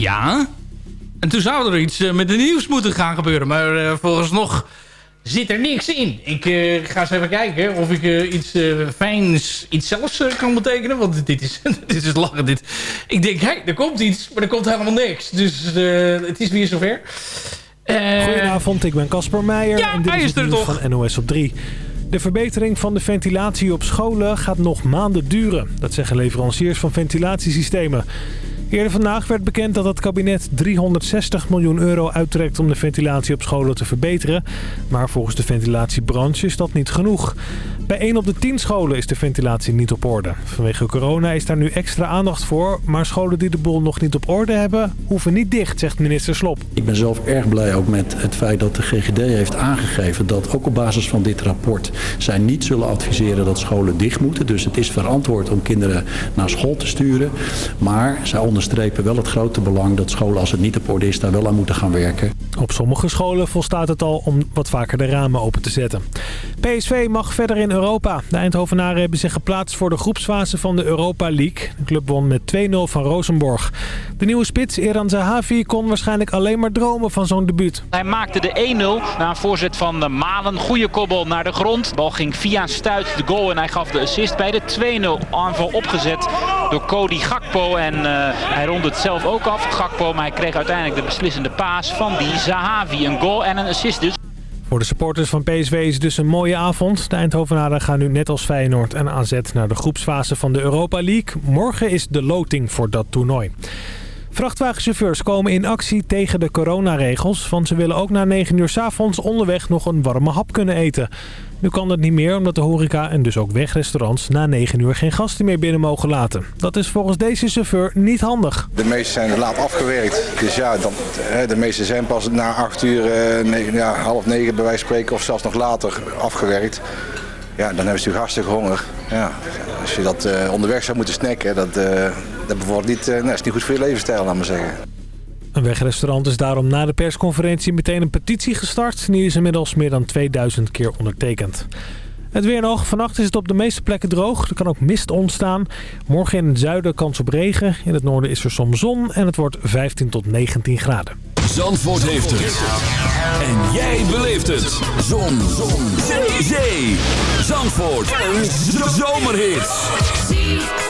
ja. En toen zou er iets met de nieuws moeten gaan gebeuren. Maar volgens nog zit er niks in. Ik ga eens even kijken of ik iets fijns, iets zelfs kan betekenen. Want dit is, dit is lachen. Dit. Ik denk, hé, hey, er komt iets, maar er komt helemaal niks. Dus het is weer zover. Goedenavond, ik ben Casper Meijer. Ja, en dit is, is het toch. van NOS op 3. De verbetering van de ventilatie op scholen gaat nog maanden duren. Dat zeggen leveranciers van ventilatiesystemen. Eerder vandaag werd bekend dat het kabinet 360 miljoen euro uittrekt om de ventilatie op scholen te verbeteren. Maar volgens de ventilatiebranche is dat niet genoeg. Bij 1 op de 10 scholen is de ventilatie niet op orde. Vanwege corona is daar nu extra aandacht voor. Maar scholen die de boel nog niet op orde hebben, hoeven niet dicht, zegt minister Slop. Ik ben zelf erg blij ook met het feit dat de GGD heeft aangegeven dat ook op basis van dit rapport zij niet zullen adviseren dat scholen dicht moeten. Dus het is verantwoord om kinderen naar school te sturen. Maar zij onderstrepen wel het grote belang dat scholen als het niet op orde is daar wel aan moeten gaan werken. Op sommige scholen volstaat het al om wat vaker de ramen open te zetten. PSV mag verder in Europa. De Eindhovenaren hebben zich geplaatst voor de groepsfase van de Europa League. De club won met 2-0 van Rosenborg. De nieuwe spits Eran Zahavi kon waarschijnlijk alleen maar dromen van zo'n debuut. Hij maakte de 1-0 na een voorzet van Malen. Goede kobbel naar de grond. De bal ging via stuit de goal en hij gaf de assist bij de 2-0 aanval opgezet door Cody Gakpo. En uh, hij rond het zelf ook af, Gakpo. Maar hij kreeg uiteindelijk de beslissende paas van die Zahavi. Een goal en een assist dus. Voor de supporters van PSV is dus een mooie avond. De Eindhovenaren gaan nu net als Feyenoord en AZ naar de groepsfase van de Europa League. Morgen is de loting voor dat toernooi. Vrachtwagenchauffeurs komen in actie tegen de coronaregels... want ze willen ook na 9 uur 's avonds onderweg nog een warme hap kunnen eten. Nu kan dat niet meer omdat de horeca en dus ook wegrestaurants... na 9 uur geen gasten meer binnen mogen laten. Dat is volgens deze chauffeur niet handig. De meeste zijn laat afgewerkt. Dus ja, dan, de meeste zijn pas na 8 uur, ja, half 9 bij wijze van spreken... of zelfs nog later afgewerkt. Ja, dan hebben ze natuurlijk hartstikke honger. Ja, als je dat uh, onderweg zou moeten snacken, dat, uh, dat bijvoorbeeld niet, uh, nou, is niet goed voor je levensstijl, laat maar zeggen. Een wegrestaurant is daarom na de persconferentie meteen een petitie gestart. Die is inmiddels meer dan 2000 keer ondertekend. Het weer nog. Vannacht is het op de meeste plekken droog. Er kan ook mist ontstaan. Morgen in het zuiden kans op regen. In het noorden is er soms zon en het wordt 15 tot 19 graden. Zandvoort heeft het. En jij beleeft het. Zon. zon. Zee. Zee. Zandvoort. Een zomerhit.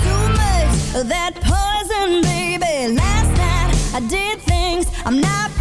that poison, baby. Last night I did things I'm not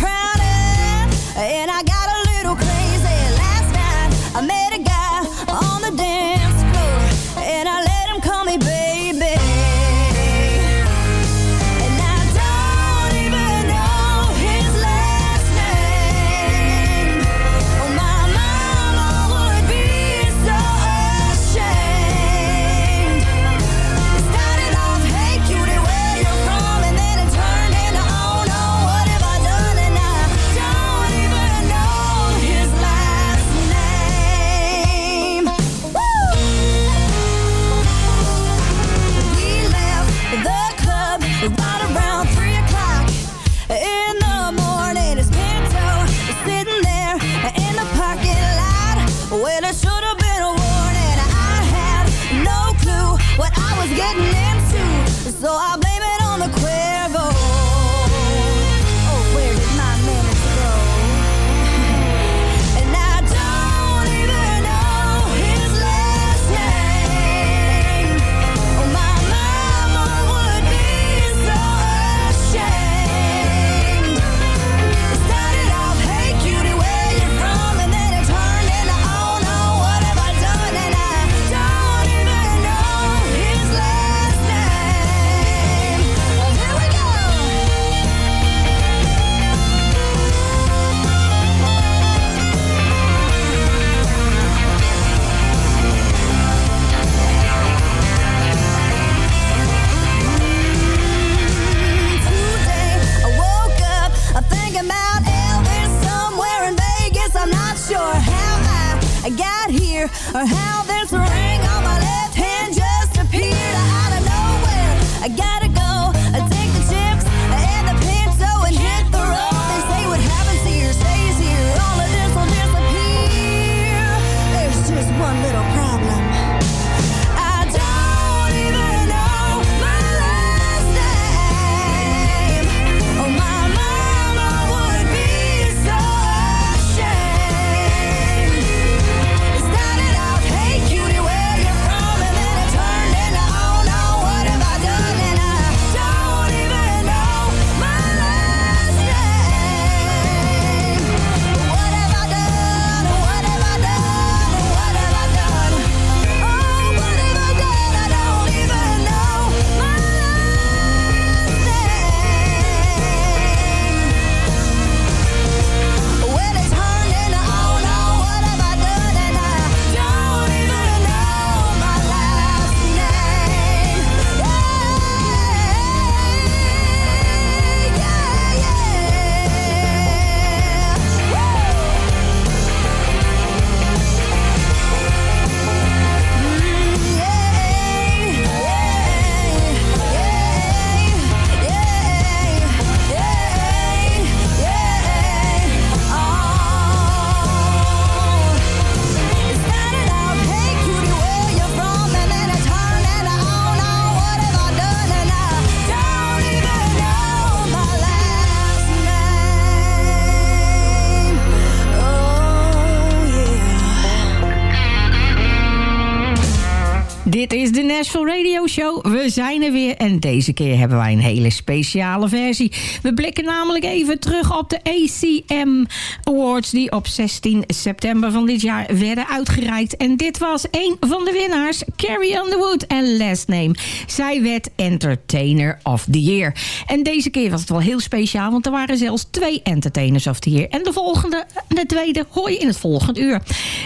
deze keer hebben wij een hele speciale versie. We blikken namelijk even terug op de ACM Awards... die op 16 september van dit jaar werden uitgereikt. En dit was een van de winnaars, Carrie Underwood en last name. Zij werd Entertainer of the Year. En deze keer was het wel heel speciaal... want er waren zelfs twee Entertainers of the Year. En de volgende, de tweede, hoor je in het volgende uur.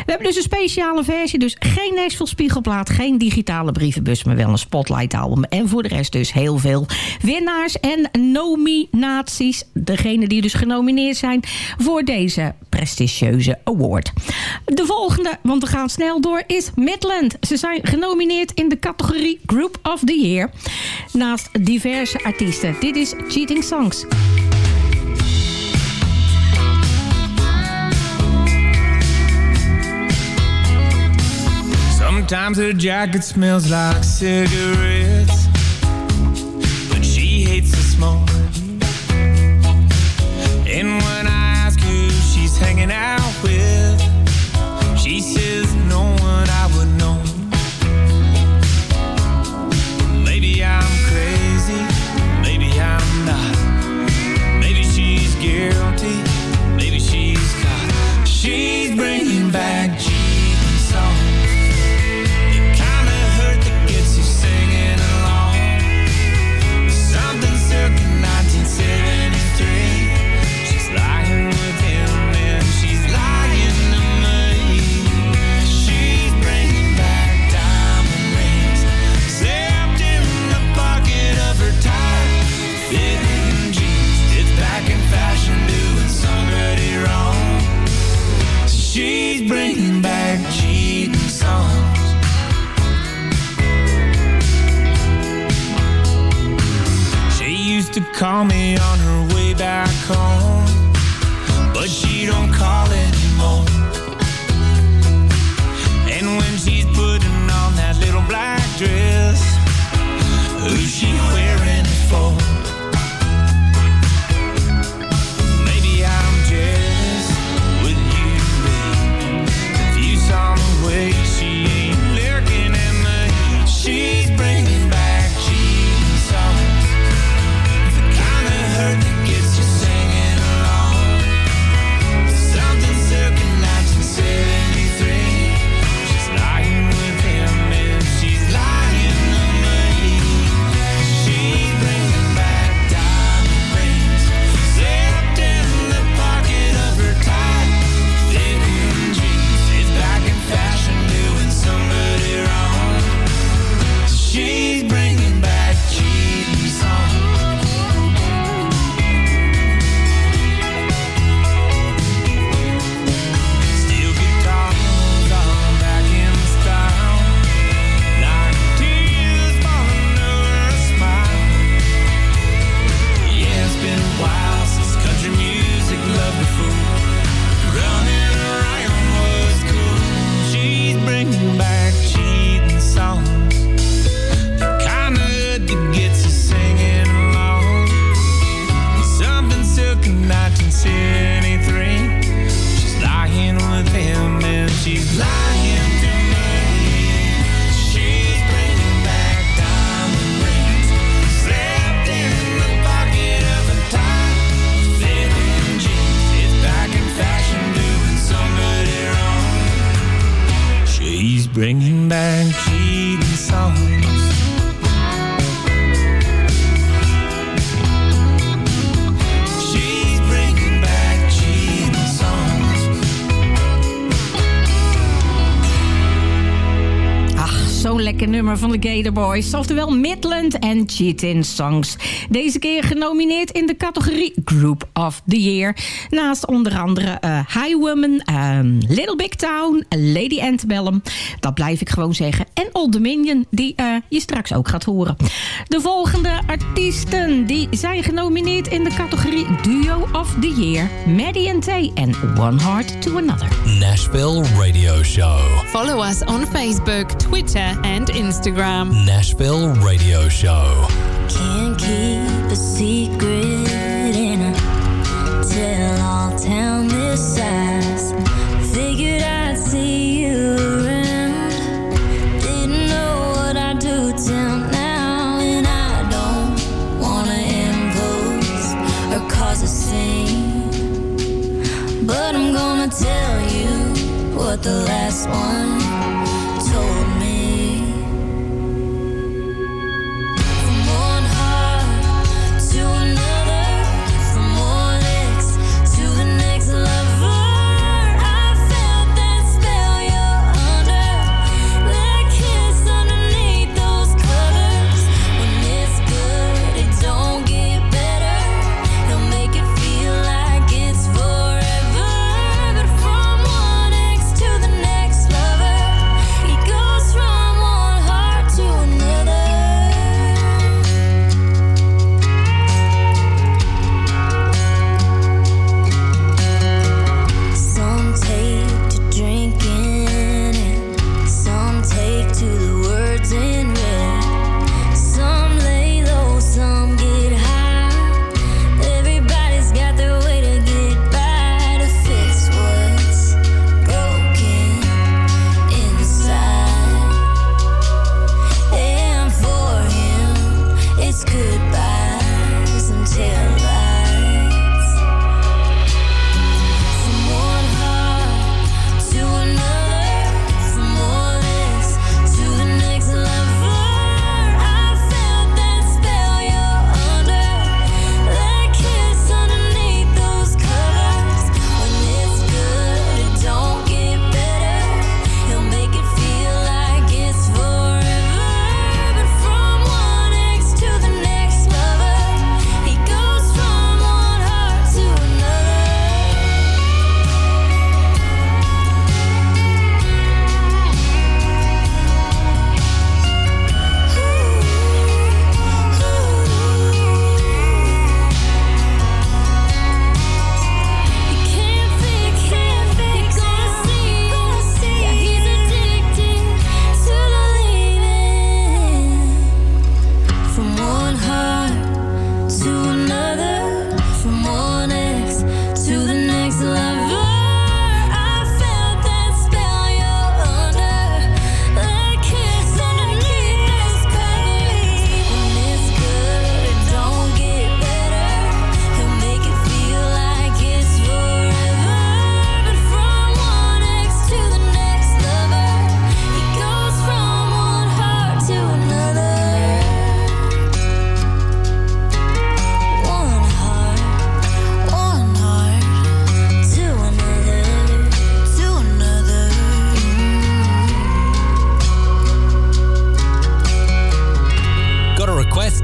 We hebben dus een speciale versie, dus geen Nashville spiegelplaat... geen digitale brievenbus, maar wel een spotlight album. En voor de rest dus heel veel winnaars en nominaties. Degene die dus genomineerd zijn voor deze prestigieuze award. De volgende, want we gaan snel door, is Midland. Ze zijn genomineerd in de categorie Group of the Year. Naast diverse artiesten. Dit is Cheating Songs. Sometimes her jacket smells like she hates the smoke. And when I ask who she's hanging out with, to call me on her way back home, but she don't call anymore. And when she's putting on that little black dress, who's she wearing it for? Zo'n lekker nummer van de Gator Boys. Oftewel Midland en Cheatin' Songs. Deze keer genomineerd in de categorie Group of the Year. Naast onder andere eh, High Woman, ehm, Little Big Town, Lady Antebellum. Dat blijf ik gewoon zeggen. En Old Dominion, die eh, je straks ook gaat horen. De volgende artiesten die zijn genomineerd in de categorie Duo of the Year. Maddie and Tay en One Heart to Another. Nashville Radio Show. Follow us on Facebook, Twitter, and Instagram. Nashville Radio Show. Can't keep a secret in a tell all town this size. Figured I'd see you around. Didn't know what I'd do till now, and I don't wanna impose or cause a scene. But I'm gonna tell you what the last one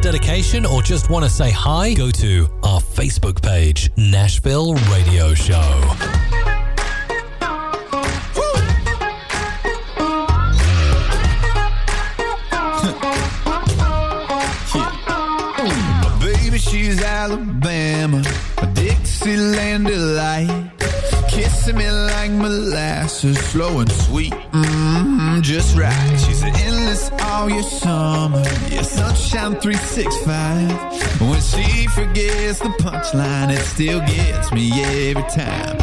dedication, or just want to say hi? Go to our Facebook page, Nashville Radio Show. Baby, she's Alabama, Dixieland delight. Kissing me like molasses, slow and sweet, mm, just right. She's an endless all year summer, yeah, sunshine 365. When she forgets the punchline, it still gets me every time.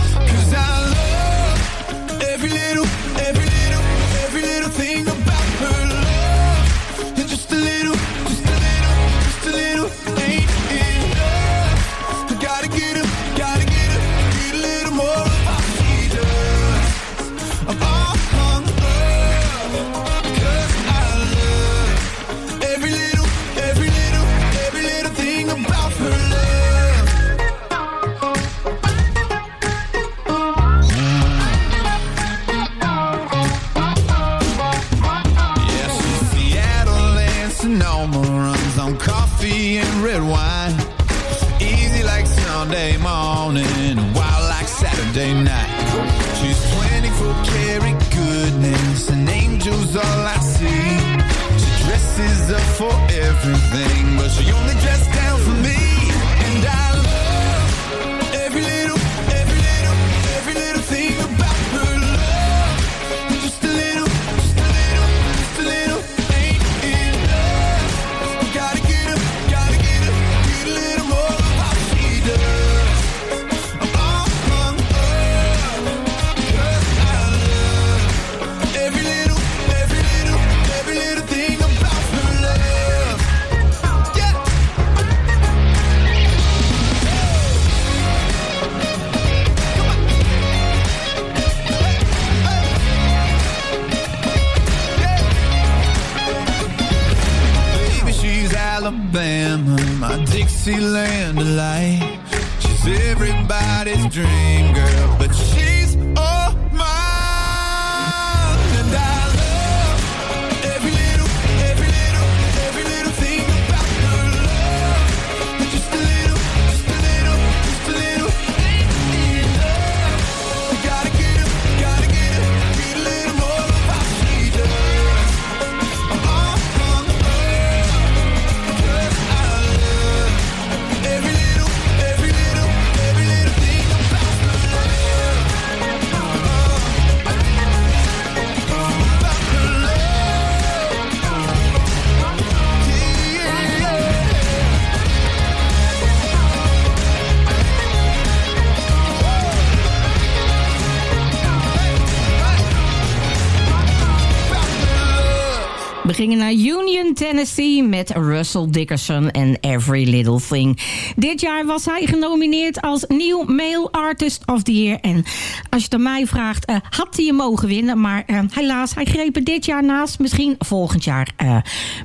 Met Russell Dickerson en Every Little Thing. Dit jaar was hij genomineerd als nieuw Male Artist of the Year. En als je het mij vraagt, eh, had hij hem mogen winnen. Maar eh, helaas, hij greep er dit jaar naast. Misschien volgend jaar eh,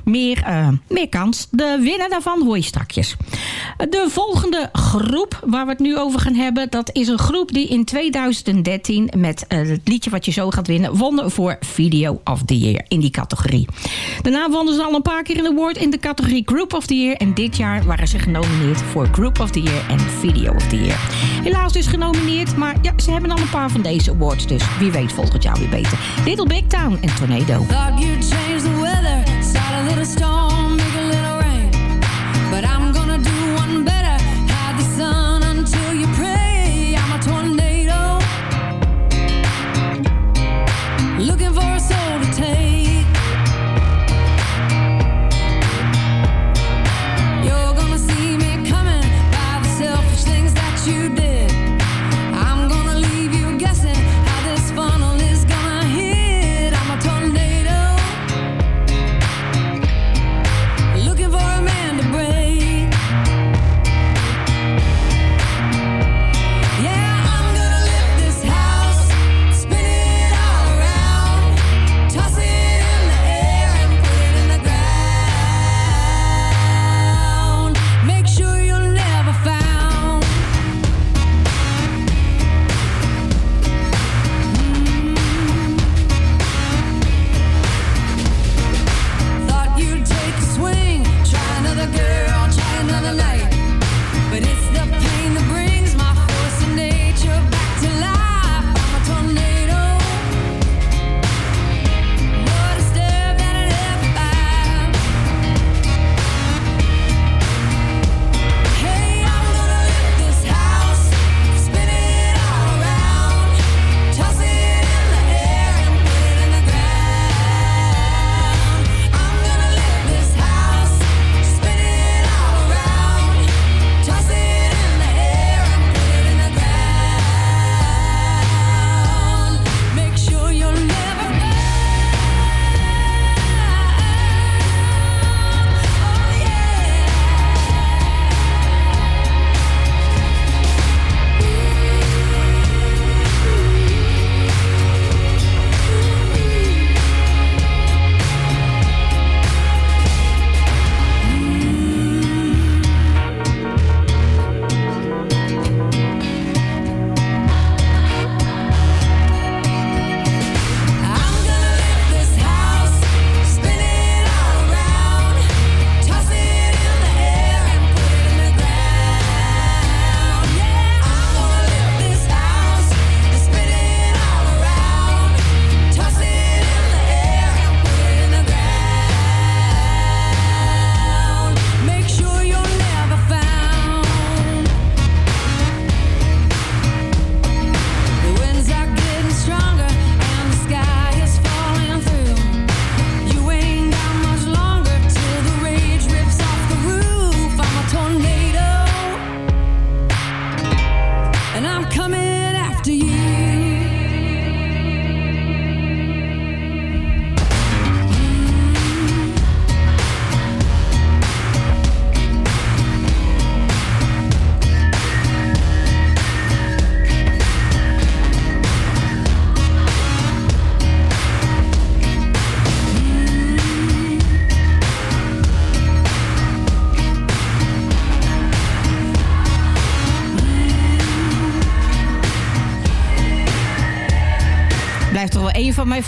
meer, meer kans. De winnaar daarvan hoor je strakjes. De volgende groep waar we het nu over gaan hebben... dat is een groep die in 2013 met het liedje wat je zo gaat winnen... won voor Video of the Year in die categorie. Daarna wonnen ze al een paar keer een award in de categorie Group of the Year. En dit jaar waren ze genomineerd voor Group of the Year en Video of the Year. Helaas dus genomineerd, maar ja, ze hebben al een paar van deze awards. Dus wie weet volgend jaar weer beter. Little Big Town en Tornado.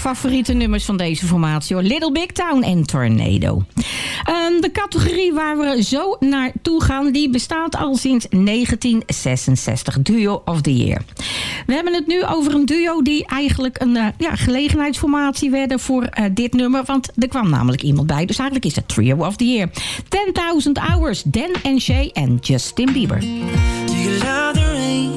favoriete nummers van deze formatie. Hoor. Little Big Town en Tornado. Ehm, de categorie waar we zo naartoe gaan... die bestaat al sinds 1966. Duo of the Year. We hebben het nu over een duo die eigenlijk een eh, ja, gelegenheidsformatie werden... voor eh, dit nummer, want er kwam namelijk iemand bij. Dus eigenlijk is het Trio of the Year. 10.000 Hours, Dan en Shay en Justin Bieber. Do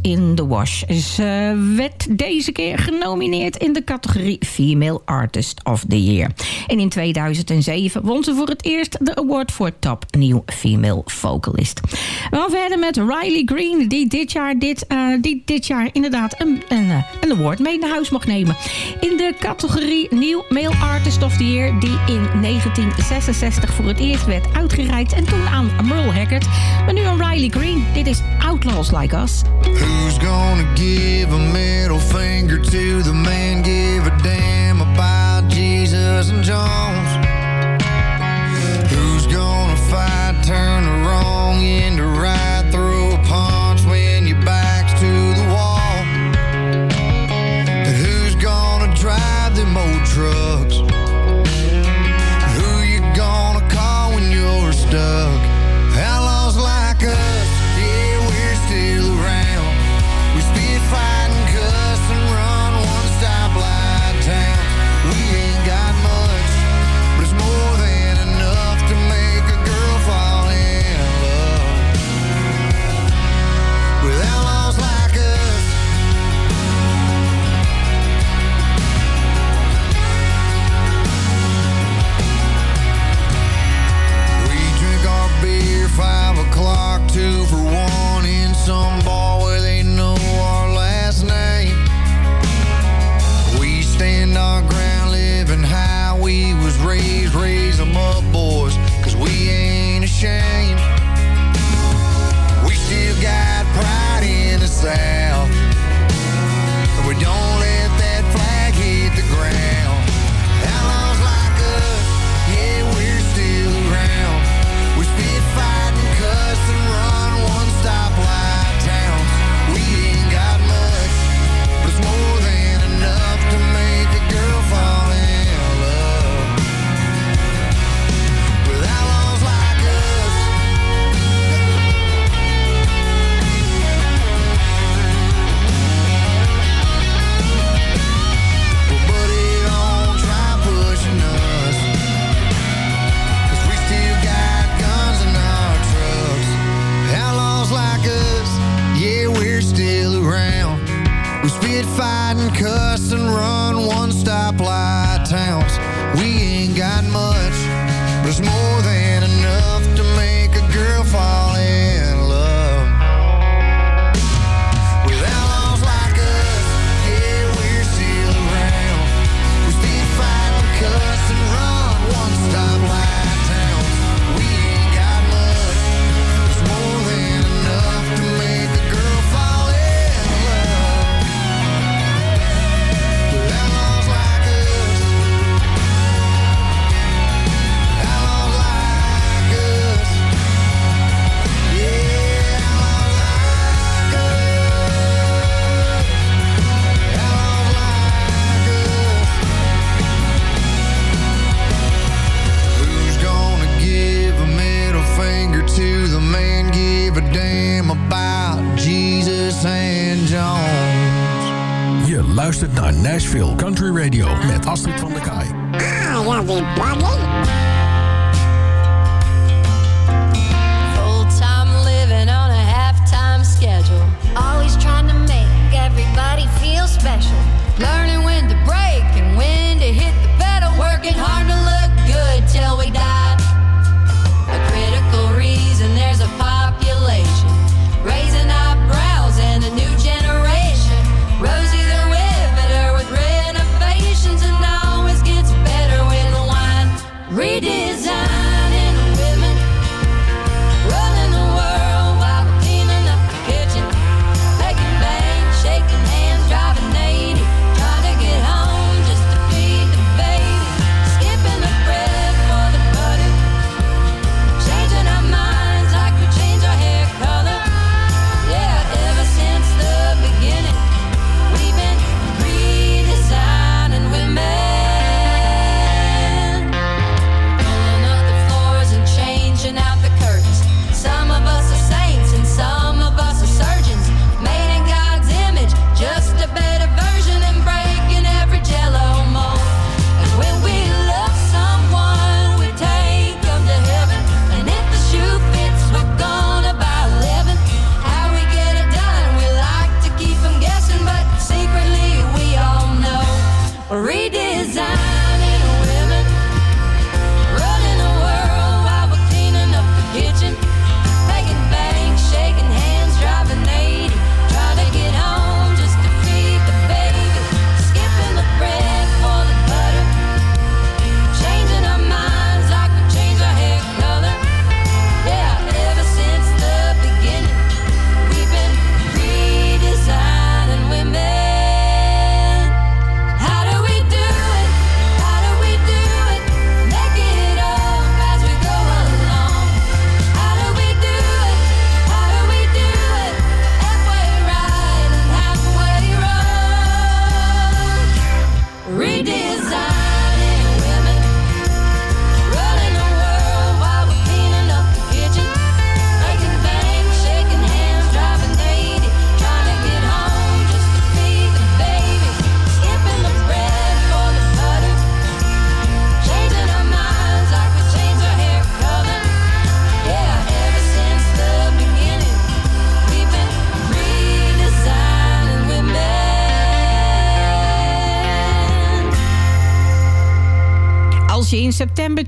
in the wash. Dus, eh, Ze werd deze keer genomineerd in de categorie Female Artist of the Year. En in 2007 won ze voor het eerst de award voor Top New Female Vocalist. We gaan verder met Riley Green, die dit jaar, dit, eh, die dit jaar inderdaad een, een, een award mee naar huis mag nemen. In de categorie New Male Artist of the Year, die in 1966 voor het eerst werd uitgereikt en toen aan Merle Haggard. Maar nu aan Riley Green, dit is Outlaws Like Us. Who's gonna give a medal? middle finger to the man, give a damn about Jesus and Jones.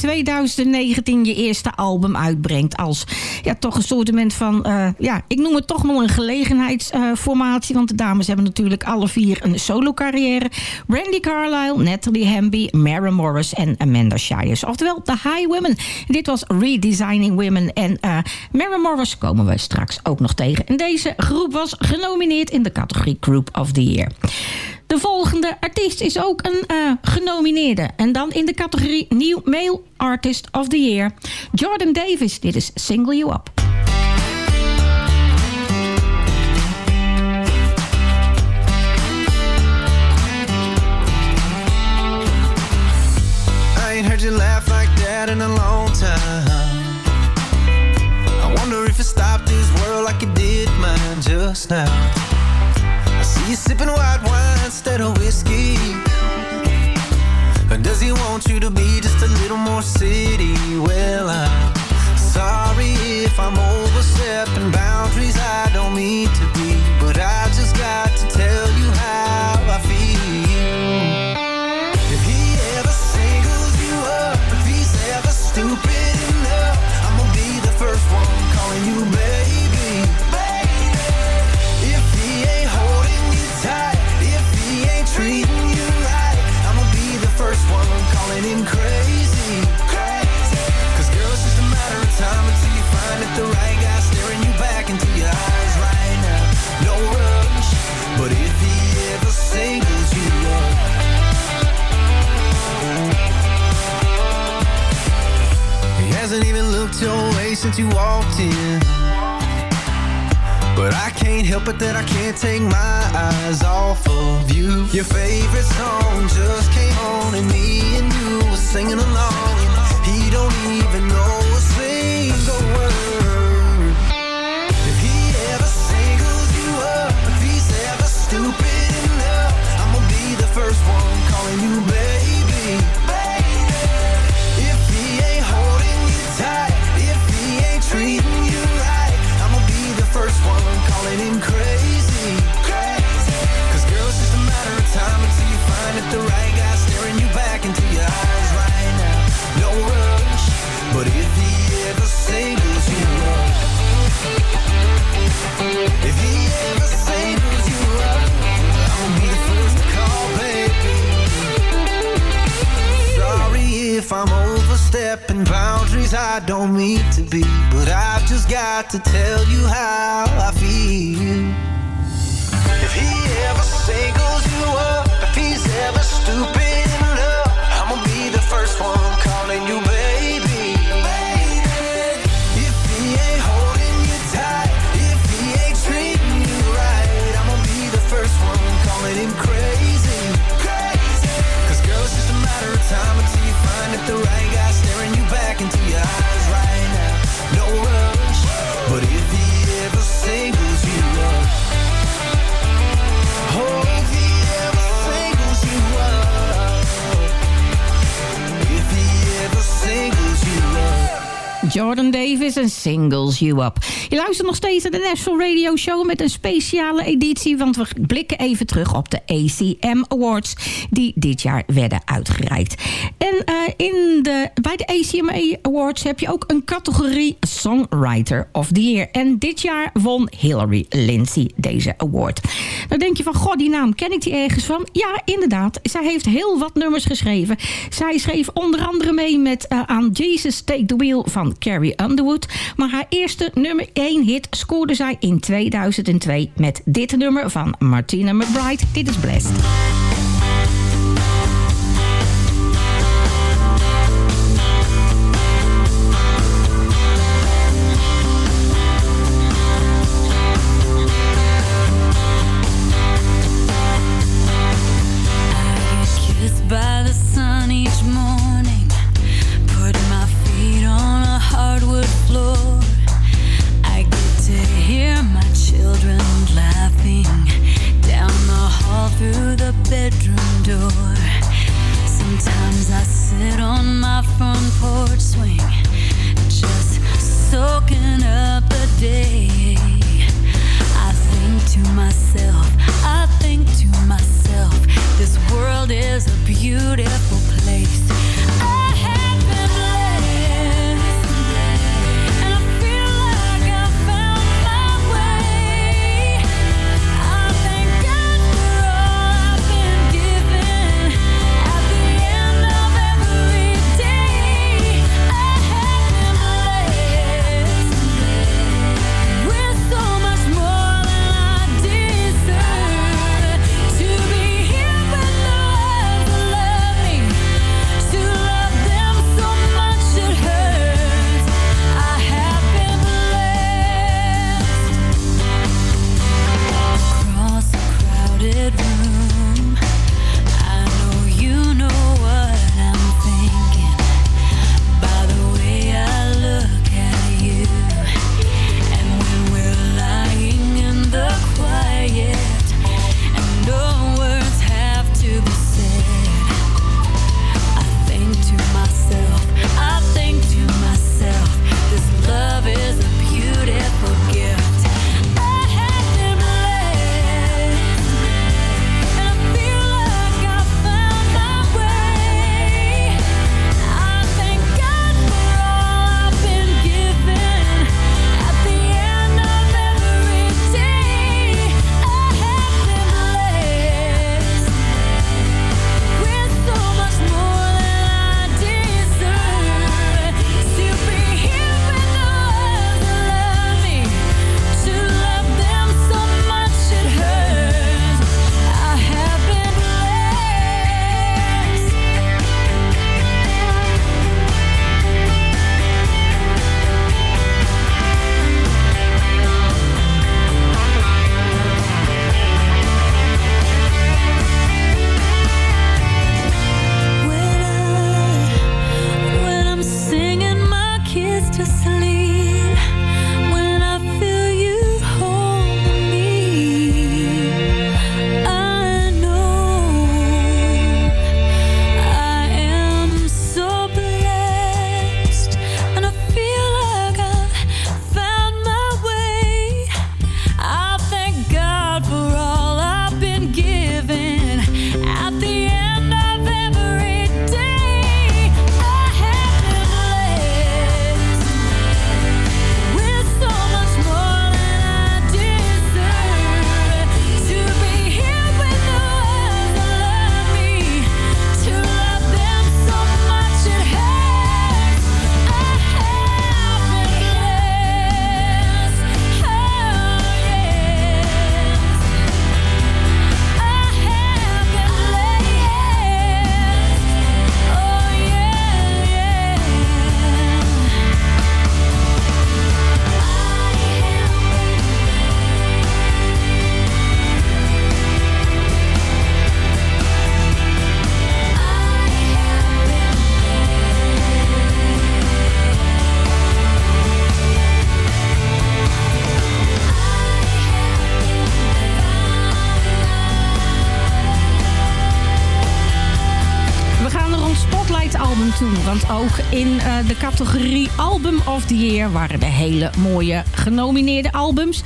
September 2019 je eerste album uitbrengt. Als ja, toch een soort van, eh, ja, ik noem het toch wel een gelegenheidsformatie. want de dames hebben natuurlijk alle vier een solo carrière. Randy Carlyle, Natalie Hamby, Mara Morris en Amanda Shires. Oftewel The High Women. Dit was Redesigning Women. En uh, Mara Morris komen we straks ook nog tegen. En deze groep was genomineerd in de categorie Group of the Year. De volgende artiest is ook een uh, genomineerde. En dan in de categorie New Male Artist of the Year. Jordan Davis, dit is Single You Up. I ain't heard you laugh like that in a long time. I wonder if you stopped this world like you did mine just now. I see sipping white wine instead of whiskey. Or does he want you to be just a little more city? Well, I'm sorry if I'm overstepping boundaries I don't mean to since you walked in. But I can't help it that I can't take my eyes off of you. Your favorite song just came on and me and you were singing along. Singles You Up. Je luistert nog steeds naar de National Radio Show met een speciale editie, want we blikken even terug op de ACM Awards die dit jaar werden uitgereikt. En uh, in de, bij de ACM Awards heb je ook een categorie Songwriter of the Year. En dit jaar won Hillary Lindsay deze award. Dan denk je van, god, die naam ken ik die ergens van? Ja, inderdaad. Zij heeft heel wat nummers geschreven. Zij schreef onder andere mee met uh, aan Jesus Take the Wheel van Carrie Underwood. Maar haar eerste nummer 1 hit scoorde zij in 2002 met dit nummer van Martina McBride. Dit is Blessed. de categorie of the Year waren de hele mooie genomineerde albums.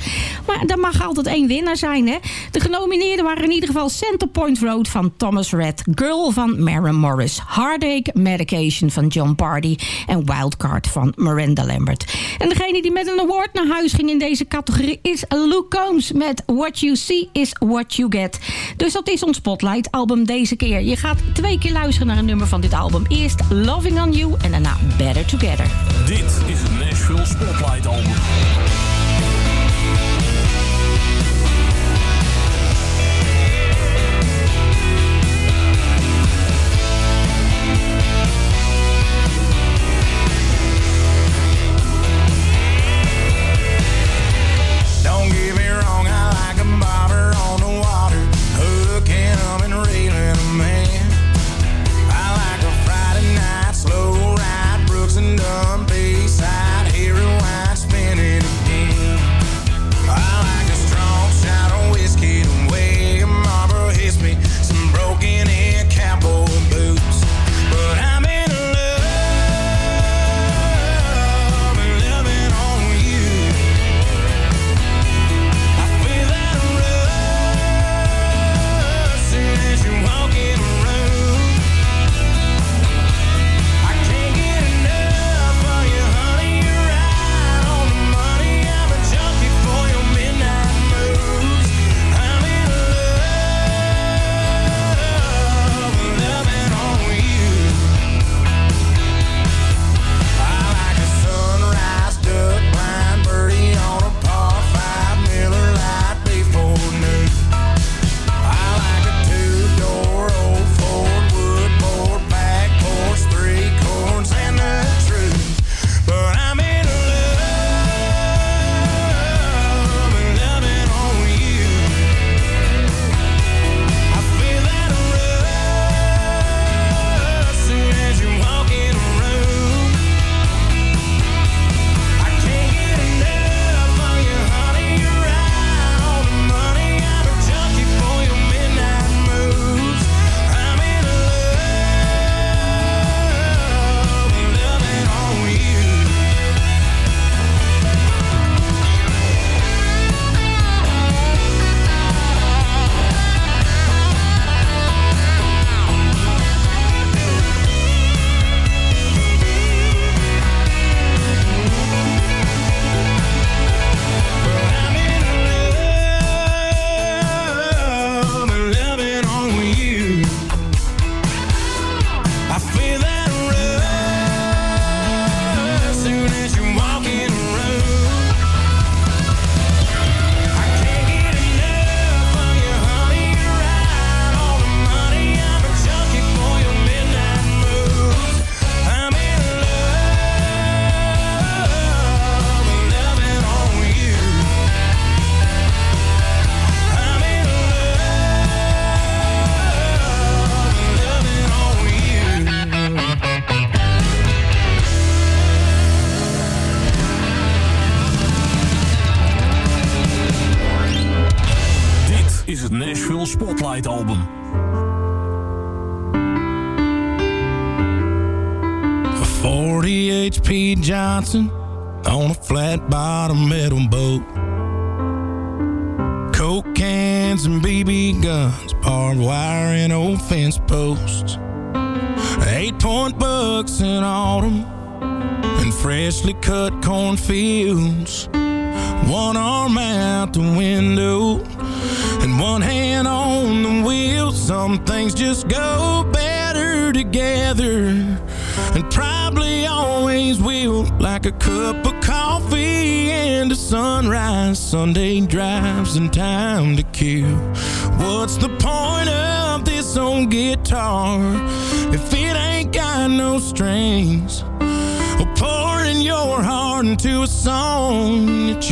Maar er mag altijd één winnaar zijn, hè? De genomineerden waren in ieder geval Centerpoint Road van Thomas Red, Girl van Maren Morris, Heartache Medication van John Party en Wildcard van Miranda Lambert. En degene die met een award naar huis ging in deze categorie is Luke Combs met What You See Is What You Get. Dus dat is ons Spotlight album deze keer. Je gaat twee keer luisteren naar een nummer van dit album. Eerst Loving On You en daarna Better Together. Dit is Spotlight album.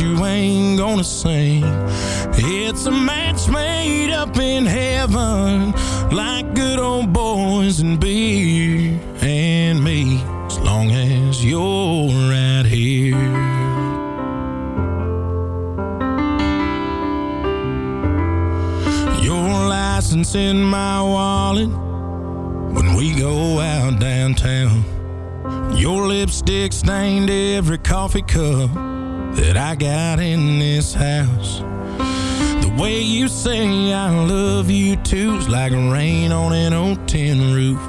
you ain't gonna sing. It's a match made up in heaven, like good old boys and beer and me, as long as you're right here. Your license in my wallet when we go out downtown. Your lipstick stained every coffee cup that I got in this house. The way you say I love you too is like rain on an old tin roof.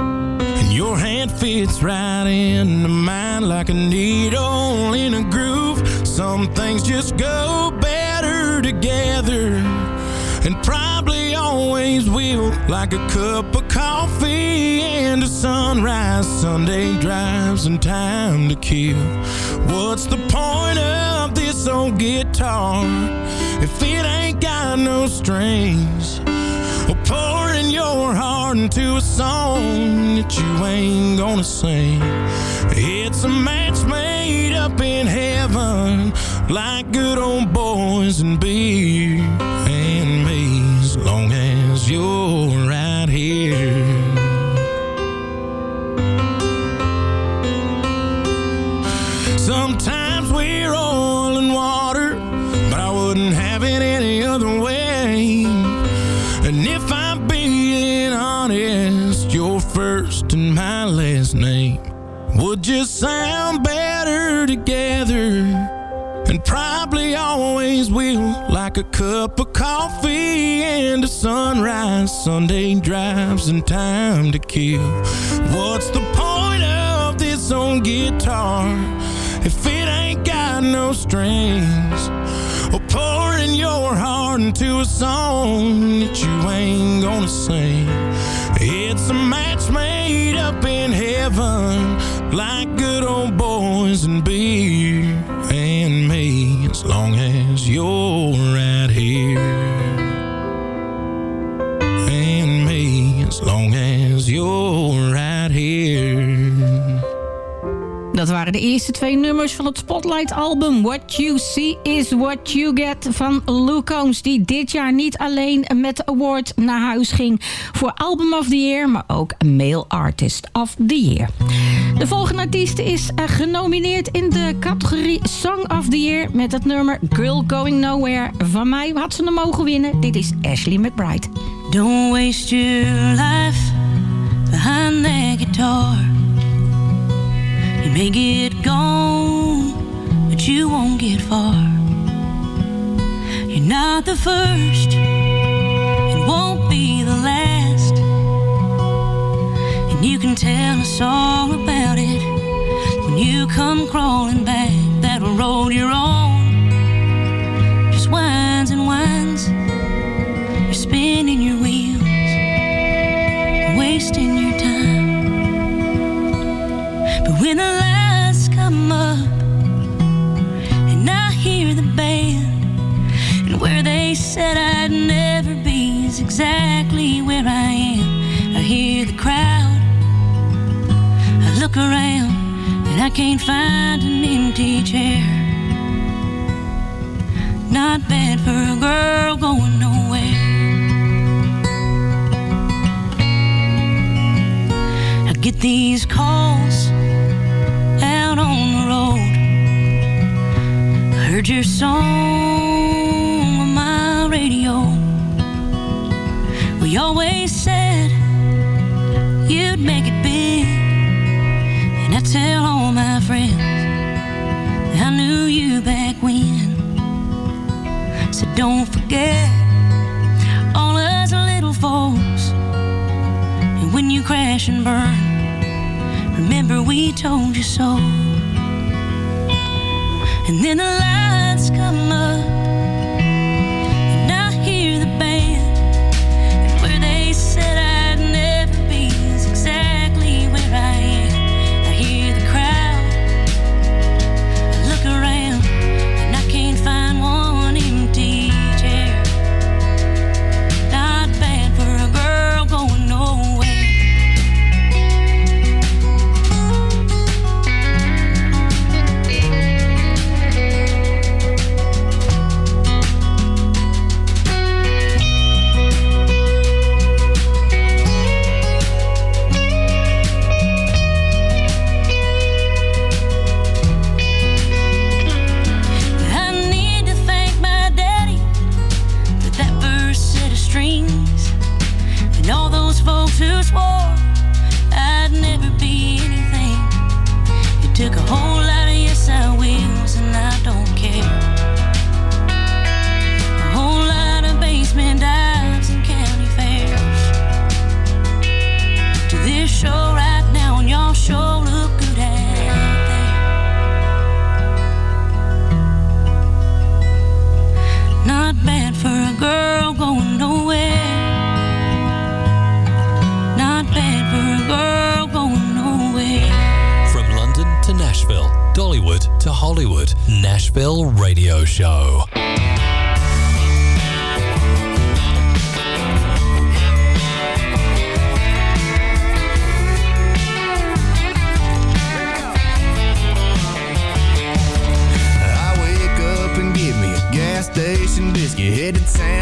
And your hand fits right into mine like a needle in a groove. Some things just go better together and probably always will like a cup of coffee and a sunrise sunday drives and time to kill what's the point of this old guitar if it ain't got no strings? Or pouring your heart into a song that you ain't gonna sing. It's a match made up in heaven like good old boys and beer and me. As long as you're just sound better together. And probably always will like a cup of coffee and a sunrise. Sunday drives and time to kill. What's the point of this old guitar if it ain't got no strings? Or pouring your heart into a song that you ain't gonna sing it's a match made up in heaven like good old boys and beer and me as long as you're right here. And me as long as you're Dat waren de eerste twee nummers van het Spotlight-album. What You See Is What You Get van Luke Combs... die dit jaar niet alleen met de award naar huis ging... voor Album of the Year, maar ook Male Artist of the Year. De volgende artiest is eh, genomineerd in de categorie Song of the Year... met het nummer Girl Going Nowhere. Van mij had ze hem mogen winnen. Dit is Ashley McBride. Don't waste your life behind that guitar. May get gone, but you won't get far. You're not the first, it won't be the last. And you can tell us all about it when you come crawling back that road you're on. Just winds and winds, you're spinning your wheels, said I'd never be is exactly where I am. I hear the crowd, I look around, and I can't find an empty chair. Not bad for a girl going nowhere. I get these calls out on the road. I heard your song Nashville Radio Show. station biscuit, Headed to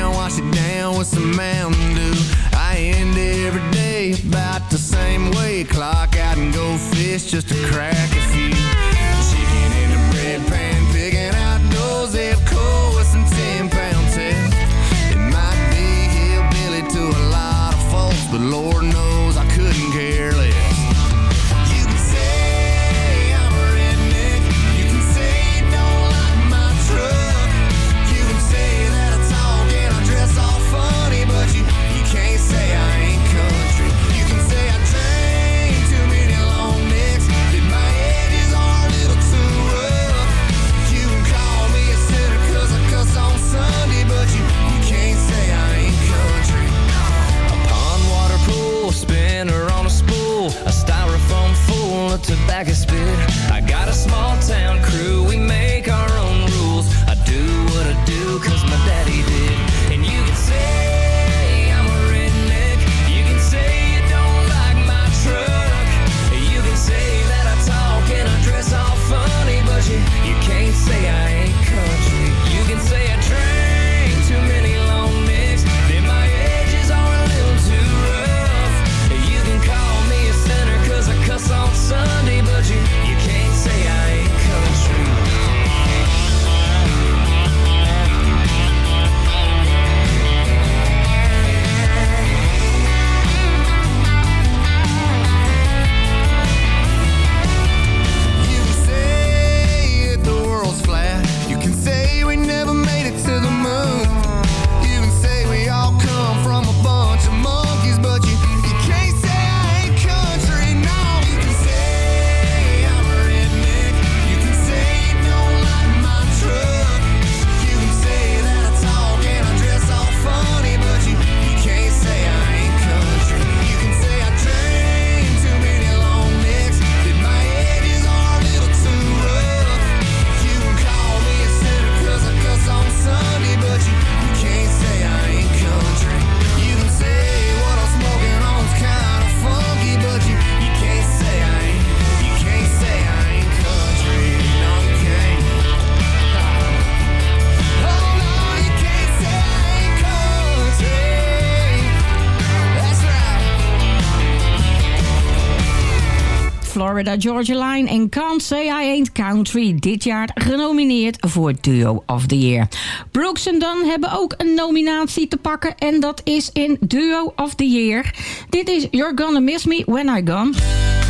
Georgia Line en Can't Say I Ain't Country. Dit jaar genomineerd voor Duo of the Year. Brooks en Dunn hebben ook een nominatie te pakken en dat is in Duo of the Year. Dit is You're Gonna Miss Me When I Gone.